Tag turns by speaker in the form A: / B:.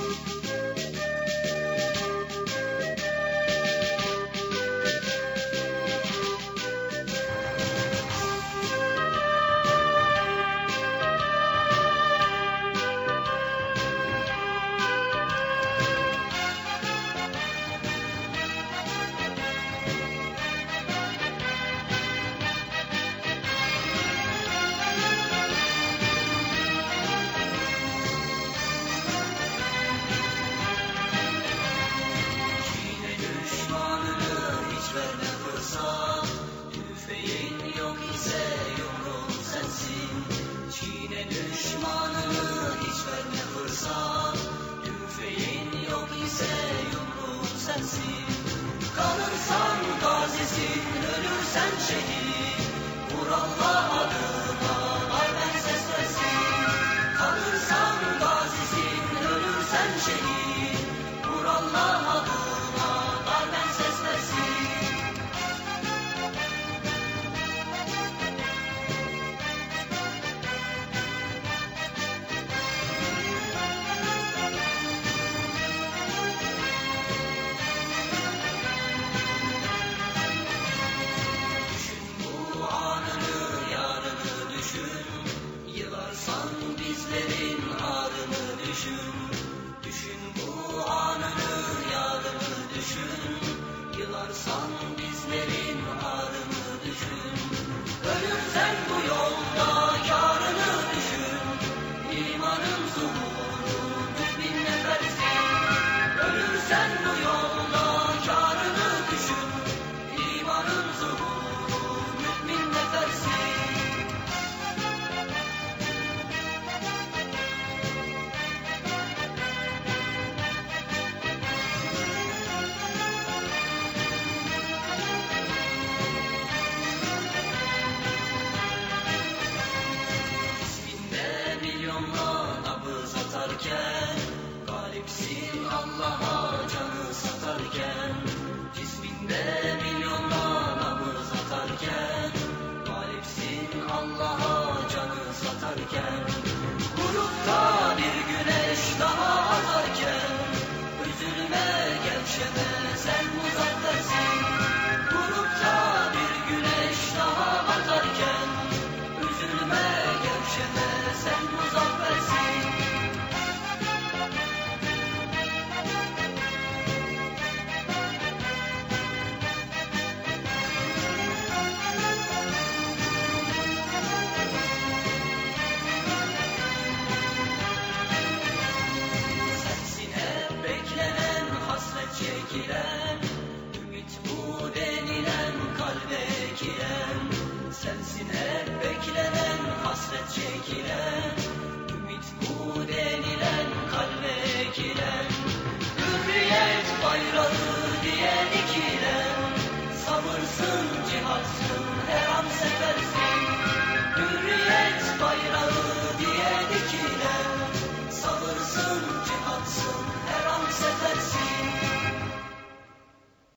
A: Música sensin Çiğne düşmanını hiç verme fırsat. Tüfeğin yok ise yumruğun sensin. Kalırsan gazisin ölürsen şehit. Vur Allah adına kalben ses versin. Kalırsan gazisin ölürsen şehit. Vur Allah adına bizlerin ağrını Düşün nabız atarken Galipsin Allah'a canı satarken Cisminde kiren Ümit bu denilen kalbe kiren Sensin hep beklenen hasret çekilen Ümit bu denilen kalbe kiren. Hürriyet bayrağı diye dikilen Savırsın cihatsın her an sefersin.